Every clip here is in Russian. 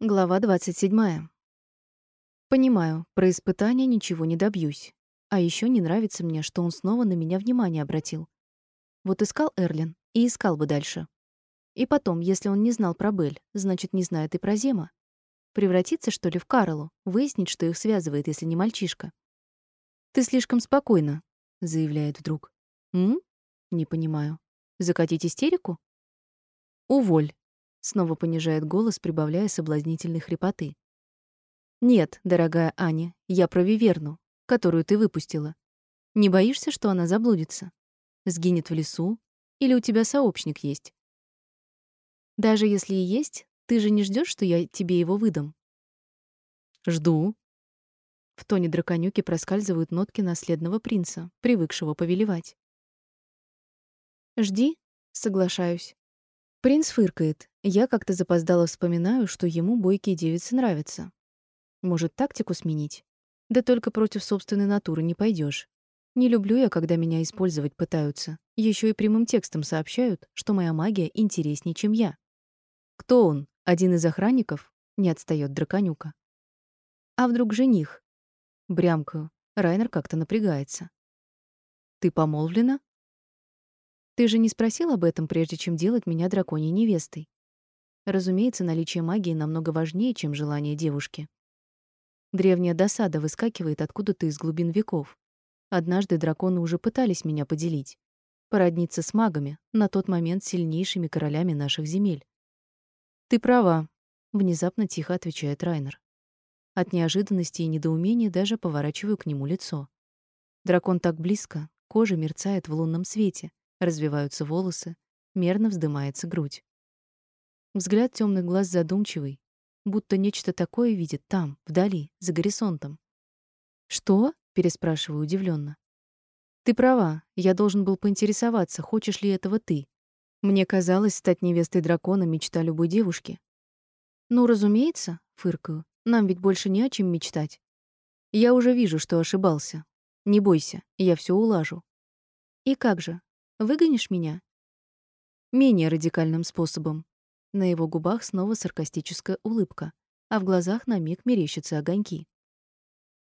Глава 27. Понимаю, про испытания ничего не добьюсь. А еще не нравится мне, что он снова на меня внимание обратил. Вот искал Эрлин и искал бы дальше. И потом, если он не знал про Бель, значит, не знает и про Зема. Превратиться, что ли, в Карлу, выяснить, что их связывает, если не мальчишка. «Ты слишком спокойно», — заявляет вдруг. «М? Не понимаю. Закатить истерику?» «Уволь», Снова понижает голос, прибавляя соблазнительной хрипоты. «Нет, дорогая Аня, я про Виверну, которую ты выпустила. Не боишься, что она заблудится? Сгинет в лесу? Или у тебя сообщник есть? Даже если и есть, ты же не ждешь, что я тебе его выдам?» «Жду». В тоне драконюки проскальзывают нотки наследного принца, привыкшего повелевать. «Жди», — соглашаюсь. Принц фыркает. Я как-то запоздало вспоминаю, что ему бойкие девицы нравятся. Может, тактику сменить? Да только против собственной натуры не пойдешь. Не люблю я, когда меня использовать пытаются. Еще и прямым текстом сообщают, что моя магия интереснее, чем я. Кто он? Один из охранников? Не отстаёт драконюка. А вдруг жених? Брямкаю. Райнер как-то напрягается. Ты помолвлена? Ты же не спросил об этом, прежде чем делать меня драконьей невестой. Разумеется, наличие магии намного важнее, чем желание девушки. Древняя досада выскакивает откуда-то из глубин веков. Однажды драконы уже пытались меня поделить. Породниться с магами, на тот момент сильнейшими королями наших земель. «Ты права», — внезапно тихо отвечает Райнер. От неожиданности и недоумения даже поворачиваю к нему лицо. Дракон так близко, кожа мерцает в лунном свете, Развиваются волосы, мерно вздымается грудь. Взгляд темных глаз задумчивый, будто нечто такое видит там, вдали, за горизонтом. «Что?» — переспрашиваю удивленно. «Ты права, я должен был поинтересоваться, хочешь ли этого ты. Мне казалось, стать невестой дракона — мечта любой девушки». «Ну, разумеется», — фыркаю, — «нам ведь больше не о чем мечтать. Я уже вижу, что ошибался. Не бойся, я все улажу». «И как же? Выгонишь меня? Менее радикальным способом. На его губах снова саркастическая улыбка, а в глазах на миг мерещатся огоньки.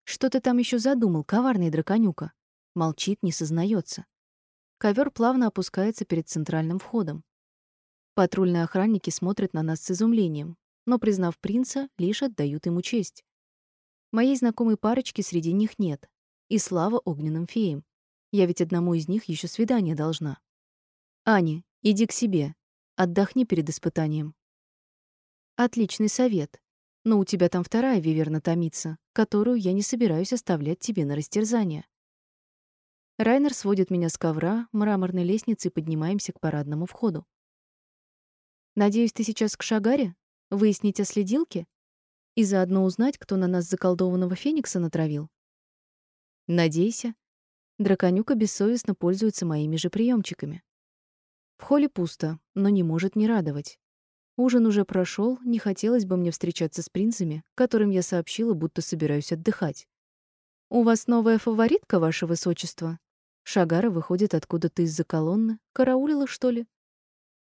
Что ты там еще задумал, коварный драконюка? Молчит, не сознается. Ковер плавно опускается перед центральным входом. Патрульные охранники смотрят на нас с изумлением, но, признав принца, лишь отдают ему честь. Моей знакомой парочки среди них нет, и слава огненным феям. Я ведь одному из них еще свидание должна. Аня, иди к себе. Отдохни перед испытанием. Отличный совет. Но у тебя там вторая виверна томится, которую я не собираюсь оставлять тебе на растерзание. Райнер сводит меня с ковра, мраморной лестницы и поднимаемся к парадному входу. Надеюсь, ты сейчас к Шагаре? Выяснить о следилке? И заодно узнать, кто на нас заколдованного феникса натравил? Надейся. Драконюка бессовестно пользуется моими же приемчиками. В холле пусто, но не может не радовать. Ужин уже прошел, не хотелось бы мне встречаться с принцами, которым я сообщила, будто собираюсь отдыхать. «У вас новая фаворитка, ваше высочество?» Шагара выходит откуда-то из-за колонны. Караулила, что ли?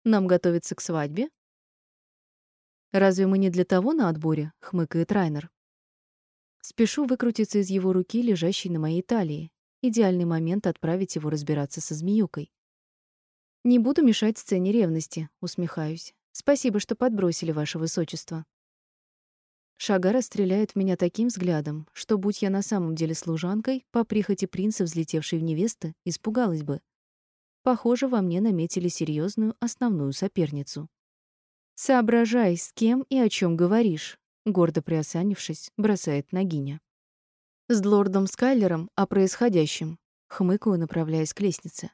«Нам готовиться к свадьбе?» «Разве мы не для того на отборе?» — хмыкает Райнер. Спешу выкрутиться из его руки, лежащей на моей талии, Идеальный момент отправить его разбираться со змеюкой. Не буду мешать сцене ревности, усмехаюсь. Спасибо, что подбросили ваше высочество. Шагара стреляет в меня таким взглядом, что будь я на самом деле служанкой, по прихоти принца, взлетевшей в невесты, испугалась бы. Похоже, во мне наметили серьезную основную соперницу. Соображай, с кем и о чем говоришь, гордо приосанившись, бросает Нагиня. С лордом Скайлером о происходящем. Хмыкаю, направляясь к лестнице.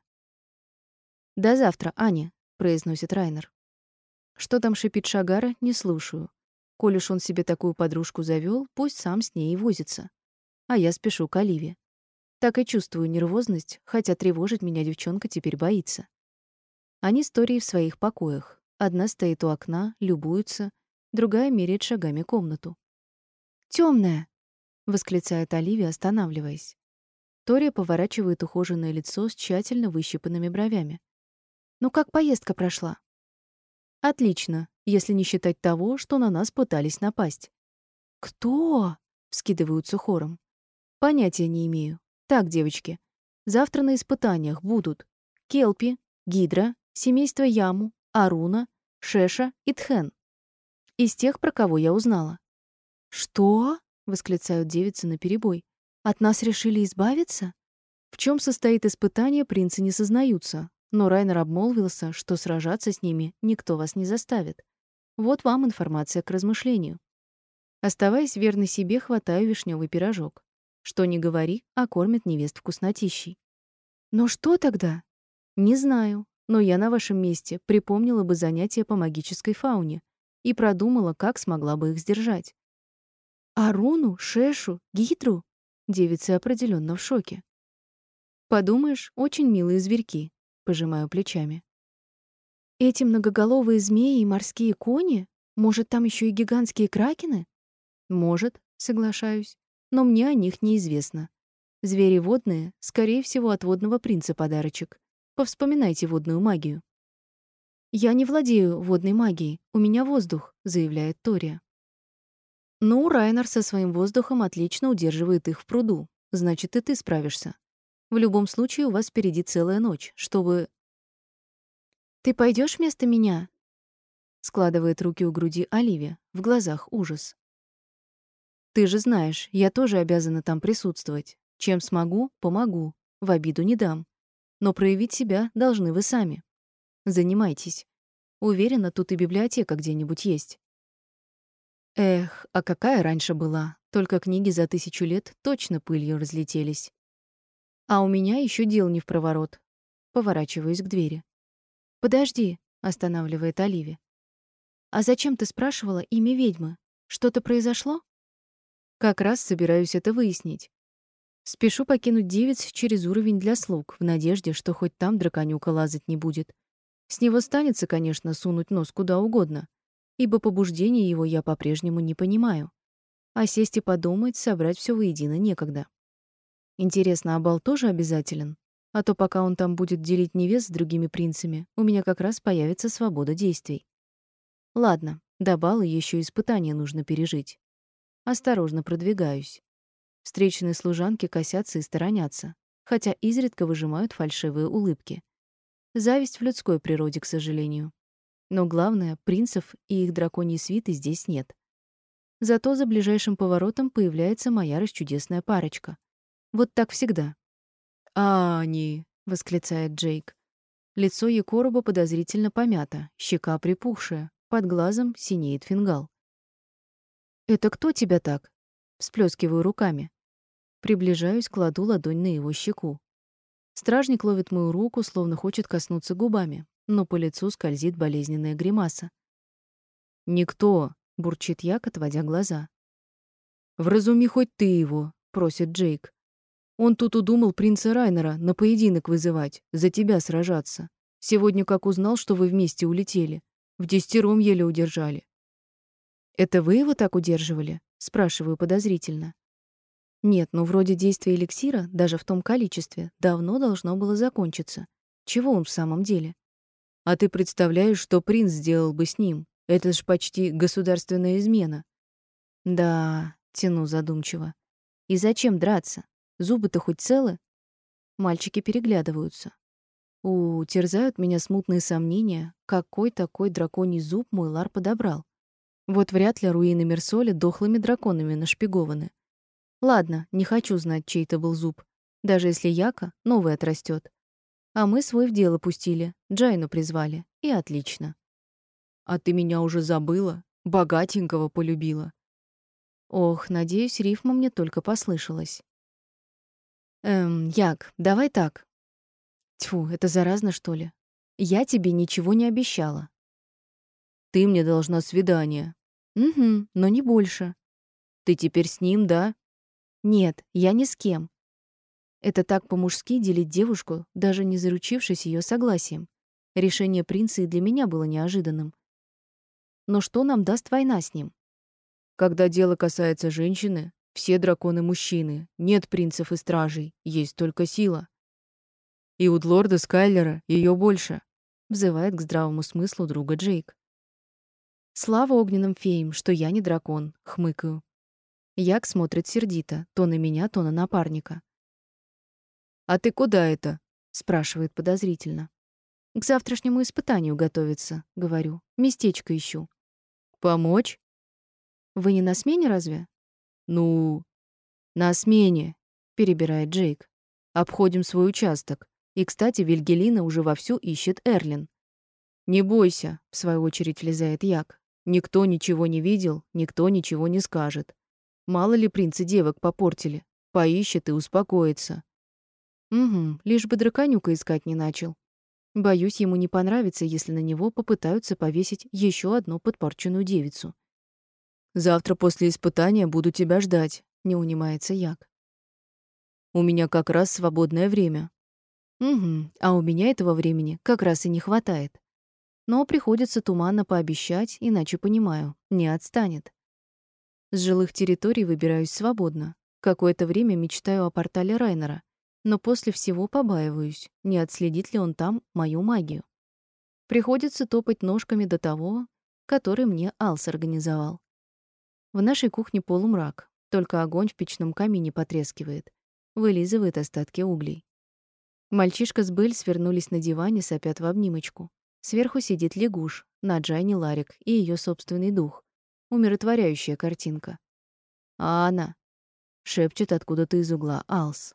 «До завтра, Аня», — произносит Райнер. Что там шипит Шагара, не слушаю. Коль уж он себе такую подружку завёл, пусть сам с ней и возится. А я спешу к Оливе. Так и чувствую нервозность, хотя тревожить меня девчонка теперь боится. Они с Торией в своих покоях. Одна стоит у окна, любуется, другая меряет шагами комнату. «Тёмная!» Восклицает Оливия, останавливаясь. Тория поворачивает ухоженное лицо с тщательно выщипанными бровями. Ну как поездка прошла? Отлично, если не считать того, что на нас пытались напасть. «Кто?» — вскидываются хором. «Понятия не имею. Так, девочки, завтра на испытаниях будут Келпи, Гидра, семейство Яму, Аруна, Шеша и Тхен. Из тех, про кого я узнала. «Что?» — восклицают девицы наперебой. «От нас решили избавиться?» В чем состоит испытание, принцы не сознаются, но Райнер обмолвился, что сражаться с ними никто вас не заставит. Вот вам информация к размышлению. Оставаясь верной себе, хватаю вишневый пирожок. Что ни говори, а кормит невест вкуснотищей. Но что тогда? Не знаю, но я на вашем месте припомнила бы занятия по магической фауне и продумала, как смогла бы их сдержать. Аруну, Шешу, Гидру? Девицы определенно в шоке. Подумаешь, очень милые зверьки, пожимаю плечами. Эти многоголовые змеи и морские кони? Может, там еще и гигантские кракены? Может, соглашаюсь, но мне о них неизвестно. Звери водные, скорее всего, от водного принца подарочек. Повспоминайте водную магию. «Я не владею водной магией, у меня воздух», — заявляет Тория. «Ну, Райнер со своим воздухом отлично удерживает их в пруду. Значит, и ты справишься. В любом случае, у вас впереди целая ночь, чтобы...» «Ты пойдешь вместо меня?» Складывает руки у груди Оливия, в глазах ужас. «Ты же знаешь, я тоже обязана там присутствовать. Чем смогу, помогу. В обиду не дам но проявить себя должны вы сами. Занимайтесь. Уверена, тут и библиотека где-нибудь есть. Эх, а какая раньше была. Только книги за тысячу лет точно пылью разлетелись. А у меня еще дел не в проворот. Поворачиваюсь к двери. Подожди, останавливает Оливия. А зачем ты спрашивала имя ведьмы? Что-то произошло? Как раз собираюсь это выяснить. Спешу покинуть девиц через уровень для слуг, в надежде, что хоть там драконюка лазать не будет. С него станется, конечно, сунуть нос куда угодно, ибо побуждение его я по-прежнему не понимаю. А сесть и подумать, собрать все воедино некогда. Интересно, а бал тоже обязателен? А то пока он там будет делить невест с другими принцами, у меня как раз появится свобода действий. Ладно, до бала еще испытания нужно пережить. Осторожно продвигаюсь. Встречные служанки косятся и сторонятся, хотя изредка выжимают фальшивые улыбки. Зависть в людской природе, к сожалению. Но главное, принцев и их драконьей свиты здесь нет. Зато за ближайшим поворотом появляется моя расчудесная парочка. Вот так всегда. «Ани!» — восклицает Джейк. Лицо Екороба подозрительно помято, щека припухшая, под глазом синеет фингал. «Это кто тебя так?» — всплескиваю руками. Приближаюсь, кладу ладонь на его щеку. Стражник ловит мою руку, словно хочет коснуться губами, но по лицу скользит болезненная гримаса. «Никто», — бурчит Як, отводя глаза. «Вразуми хоть ты его», — просит Джейк. «Он тут удумал принца Райнера на поединок вызывать, за тебя сражаться. Сегодня как узнал, что вы вместе улетели. В десятером еле удержали». «Это вы его так удерживали?» — спрашиваю подозрительно. Нет, ну вроде действие эликсира, даже в том количестве, давно должно было закончиться. Чего он в самом деле? А ты представляешь, что принц сделал бы с ним? Это ж почти государственная измена. Да, тяну задумчиво. И зачем драться? Зубы-то хоть целы? Мальчики переглядываются. У, терзают меня смутные сомнения, какой такой драконий зуб мой Лар подобрал. Вот вряд ли руины Мерсоля дохлыми драконами нашпигованы. Ладно, не хочу знать, чей это был зуб. Даже если Яка, новый отрастет. А мы свой в дело пустили, Джайну призвали. И отлично. А ты меня уже забыла? Богатенького полюбила. Ох, надеюсь, рифма мне только послышалась. Эм, Як, давай так. Тьфу, это заразно, что ли? Я тебе ничего не обещала. Ты мне должна свидание. Угу, но не больше. Ты теперь с ним, да? Нет, я ни с кем. Это так по-мужски делить девушку, даже не заручившись ее согласием. Решение принца и для меня было неожиданным. Но что нам даст война с ним? Когда дело касается женщины, все драконы мужчины, нет принцев и стражей, есть только сила. И у лорда Скайлера ее больше, взывает к здравому смыслу друга Джейк. Слава огненным феям, что я не дракон, хмыкаю. Як смотрит сердито, то на меня, то на напарника. «А ты куда это?» — спрашивает подозрительно. «К завтрашнему испытанию готовиться», — говорю. «Местечко ищу». «Помочь?» «Вы не на смене разве?» «Ну, на смене», — перебирает Джейк. «Обходим свой участок. И, кстати, Вильгелина уже вовсю ищет Эрлин». «Не бойся», — в свою очередь влезает Як. «Никто ничего не видел, никто ничего не скажет. Мало ли принцы девок попортили. Поищет и успокоится». «Угу, лишь бы драконюка искать не начал. Боюсь, ему не понравится, если на него попытаются повесить еще одну подпорченную девицу. Завтра после испытания буду тебя ждать, не унимается Як. У меня как раз свободное время. Угу, а у меня этого времени как раз и не хватает. Но приходится туманно пообещать, иначе понимаю, не отстанет. С жилых территорий выбираюсь свободно. Какое-то время мечтаю о портале Райнера, но после всего побаиваюсь, не отследит ли он там мою магию. Приходится топать ножками до того, который мне Алс организовал. В нашей кухне полумрак, только огонь в печном камине потрескивает, вылизывает остатки углей. Мальчишка с Бель свернулись на диване, сопят в обнимочку. Сверху сидит лягуш, на Джайне Ларик и ее собственный дух. Умиротворяющая картинка. А она шепчет откуда-то из угла Алс.